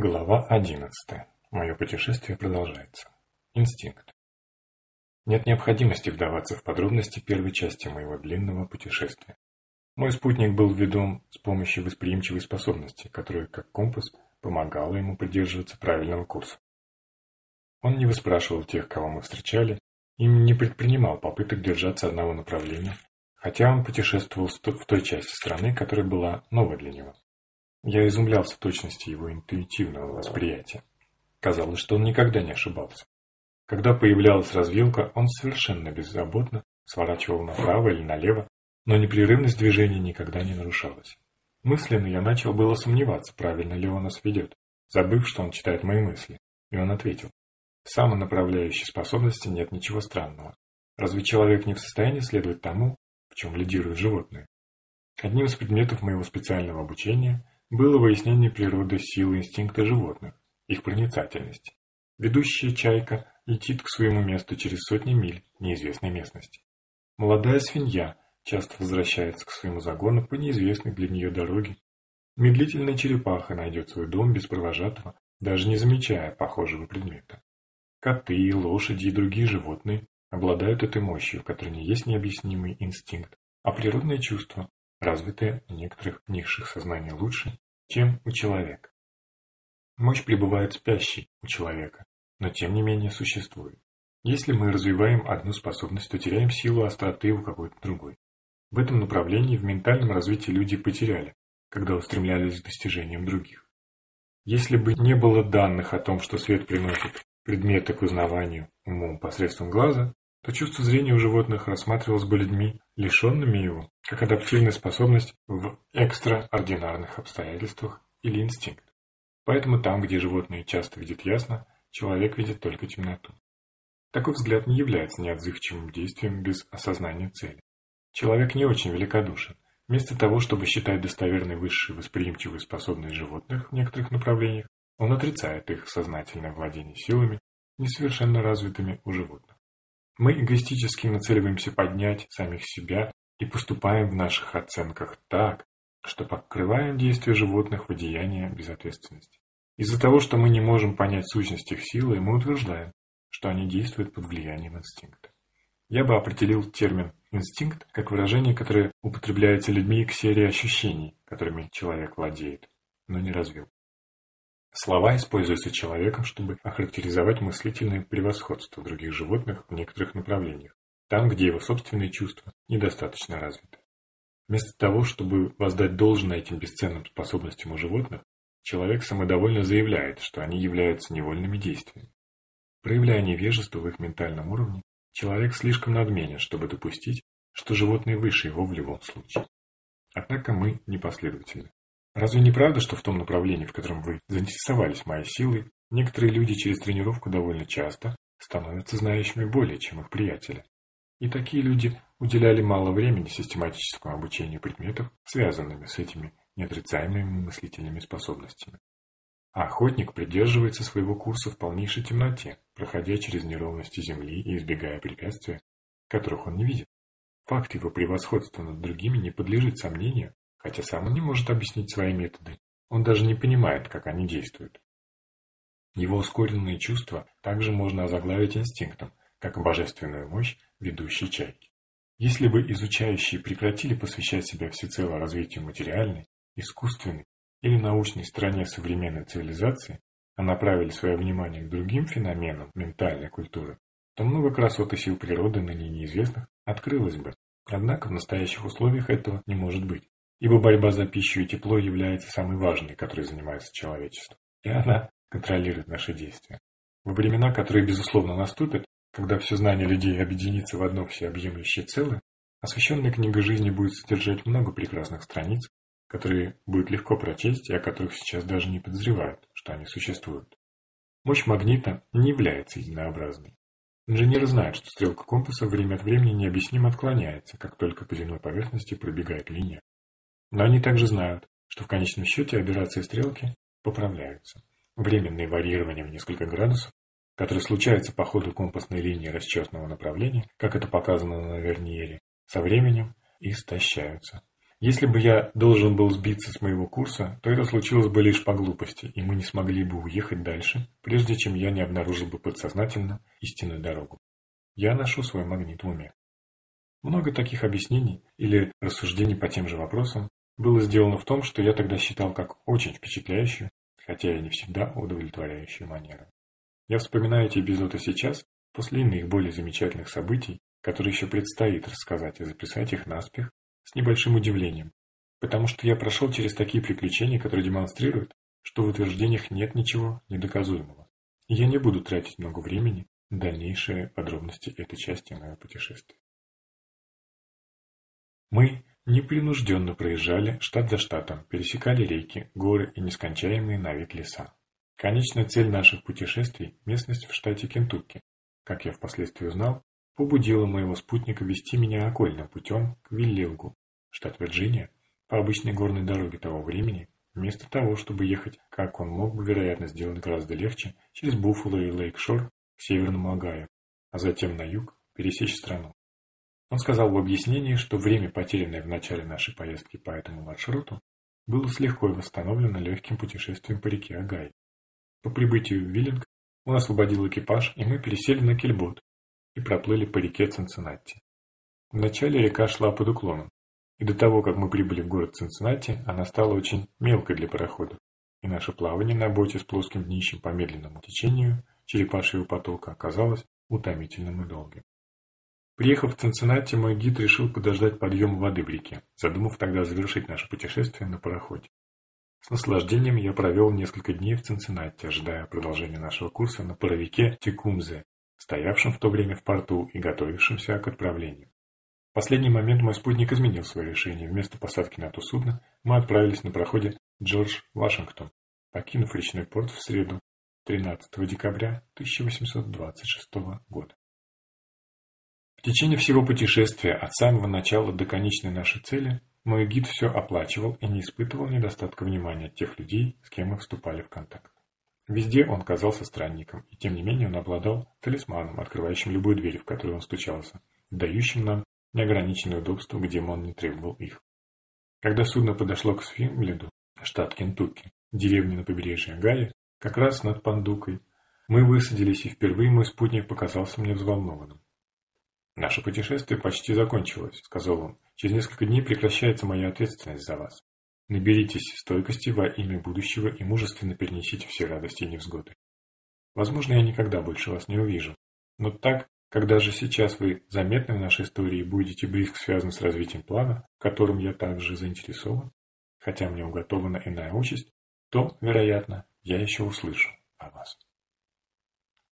Глава одиннадцатая. Мое путешествие продолжается. Инстинкт. Нет необходимости вдаваться в подробности первой части моего длинного путешествия. Мой спутник был ведом с помощью восприимчивой способности, которая, как компас, помогала ему придерживаться правильного курса. Он не выспрашивал тех, кого мы встречали, и не предпринимал попыток держаться одного направления, хотя он путешествовал в той части страны, которая была новой для него. Я изумлялся точности его интуитивного восприятия. Казалось, что он никогда не ошибался. Когда появлялась развилка, он совершенно беззаботно сворачивал направо или налево, но непрерывность движения никогда не нарушалась. Мысленно я начал было сомневаться, правильно ли он нас ведет, забыв, что он читает мои мысли, и он ответил. В самонаправляющей способности нет ничего странного. Разве человек не в состоянии следовать тому, в чем лидируют животные? Одним из предметов моего специального обучения было выяснение природы силы инстинкта животных, их проницательности. Ведущая чайка летит к своему месту через сотни миль неизвестной местности. Молодая свинья часто возвращается к своему загону по неизвестной для нее дороге. Медлительная черепаха найдет свой дом без провожатого, даже не замечая похожего предмета. Коты, лошади и другие животные обладают этой мощью, которая не есть необъяснимый инстинкт, а природное чувство, развитое у некоторых низших сознаний лучше, чем у человека. Мощь пребывает спящей у человека, но тем не менее существует. Если мы развиваем одну способность, то теряем силу остроты у какой-то другой. В этом направлении в ментальном развитии люди потеряли, когда устремлялись к достижениям других. Если бы не было данных о том, что свет приносит предметы к узнаванию умом посредством глаза, то чувство зрения у животных рассматривалось бы людьми, лишенными его, как адаптивная способность в экстраординарных обстоятельствах или инстинкт. Поэтому там, где животные часто видят ясно, человек видит только темноту. Такой взгляд не является неотзывчивым действием без осознания цели. Человек не очень великодушен. Вместо того, чтобы считать достоверной высшей восприимчивой способность животных в некоторых направлениях, он отрицает их сознательное владение силами, несовершенно развитыми у животных. Мы эгоистически нацеливаемся поднять самих себя и поступаем в наших оценках так, что покрываем действия животных в одеяние безответственности. Из-за того, что мы не можем понять сущность их силы, мы утверждаем, что они действуют под влиянием инстинкта. Я бы определил термин «инстинкт» как выражение, которое употребляется людьми к серии ощущений, которыми человек владеет, но не развил. Слова используются человеком, чтобы охарактеризовать мыслительное превосходство других животных в некоторых направлениях, там, где его собственные чувства недостаточно развиты. Вместо того, чтобы воздать должное этим бесценным способностям у животных, человек самодовольно заявляет, что они являются невольными действиями. Проявляя невежество в их ментальном уровне, человек слишком надменен, чтобы допустить, что животные выше его в любом случае. Однако мы непоследовательны. Разве не правда, что в том направлении, в котором вы заинтересовались моей силой, некоторые люди через тренировку довольно часто становятся знающими более, чем их приятели? И такие люди уделяли мало времени систематическому обучению предметов, связанными с этими неотрицаемыми мыслительными способностями. А охотник придерживается своего курса в полнейшей темноте, проходя через неровности земли и избегая препятствий, которых он не видит. Факт его превосходства над другими не подлежит сомнению хотя сам не может объяснить свои методы. Он даже не понимает, как они действуют. Его ускоренные чувства также можно озаглавить инстинктом, как божественную мощь ведущей чайки. Если бы изучающие прекратили посвящать себя всецело развитию материальной, искусственной или научной стороне современной цивилизации, а направили свое внимание к другим феноменам ментальной культуры, то много красот и сил природы ныне неизвестных открылось бы. Однако в настоящих условиях этого не может быть ибо борьба за пищу и тепло является самой важной, которой занимается человечество, и она контролирует наши действия. Во времена, которые, безусловно, наступят, когда все знание людей объединится в одно всеобъемлющее целое, освященная книга жизни будет содержать много прекрасных страниц, которые будет легко прочесть и о которых сейчас даже не подозревают, что они существуют. Мощь магнита не является единообразной. Инженеры знают, что стрелка компаса время от времени необъяснимо отклоняется, как только по земной поверхности пробегает линия, но они также знают, что в конечном счете операции стрелки поправляются. Временные варьирования в несколько градусов, которые случаются по ходу компасной линии расчетного направления, как это показано на Верниере, со временем истощаются. Если бы я должен был сбиться с моего курса, то это случилось бы лишь по глупости, и мы не смогли бы уехать дальше, прежде чем я не обнаружил бы подсознательно истинную дорогу. Я ношу свой магнит в уме. Много таких объяснений или рассуждений по тем же вопросам было сделано в том, что я тогда считал как очень впечатляющую, хотя и не всегда удовлетворяющую манеру. Я вспоминаю эти эпизоды сейчас, после иных более замечательных событий, которые еще предстоит рассказать и записать их наспех с небольшим удивлением, потому что я прошел через такие приключения, которые демонстрируют, что в утверждениях нет ничего недоказуемого. И я не буду тратить много времени на дальнейшие подробности этой части моего путешествия. Мы непринужденно проезжали штат за штатом, пересекали реки, горы и нескончаемые на вид леса. Конечная цель наших путешествий – местность в штате Кентукки. Как я впоследствии узнал, побудила моего спутника вести меня окольным путем к Виллилгу, штат Вирджиния, по обычной горной дороге того времени, вместо того, чтобы ехать, как он мог бы, вероятно, сделать гораздо легче, через Буффало и Лейкшор к северному Огайо, а затем на юг пересечь страну. Он сказал в объяснении, что время, потерянное в начале нашей поездки по этому маршруту, было слегка восстановлено легким путешествием по реке Агай. По прибытию в Виллинг он освободил экипаж, и мы пересели на кельбот и проплыли по реке Цинциннати. Вначале река шла под уклоном, и до того, как мы прибыли в город Цинциннати, она стала очень мелкой для пароходов, и наше плавание на боте с плоским днищем по медленному течению черепашьего потока оказалось утомительным и долгим. Приехав в Цинциннати, мой гид решил подождать подъем воды в реке, задумав тогда завершить наше путешествие на пароходе. С наслаждением я провел несколько дней в Цинциннати, ожидая продолжения нашего курса на паровике Текумзе, стоявшем в то время в порту и готовившемся к отправлению. В последний момент мой спутник изменил свое решение. Вместо посадки на то судно мы отправились на проходе Джордж Вашингтон, покинув речной порт в среду 13 декабря 1826 года. В течение всего путешествия, от самого начала до конечной нашей цели, мой гид все оплачивал и не испытывал недостатка внимания от тех людей, с кем мы вступали в контакт. Везде он казался странником, и тем не менее он обладал талисманом, открывающим любую дверь, в которую он стучался, дающим нам неограниченное удобство, где он не требовал их. Когда судно подошло к Свимлиду, штат Кентукки, деревне на побережье Гая, как раз над Пандукой, мы высадились, и впервые мой спутник показался мне взволнованным. «Наше путешествие почти закончилось», — сказал он. «Через несколько дней прекращается моя ответственность за вас. Наберитесь стойкости во имя будущего и мужественно перенесите все радости и невзгоды. Возможно, я никогда больше вас не увижу. Но так, когда же сейчас вы заметны в нашей истории и будете близко связаны с развитием плана, в котором я также заинтересован, хотя мне уготована иная участь, то, вероятно, я еще услышу.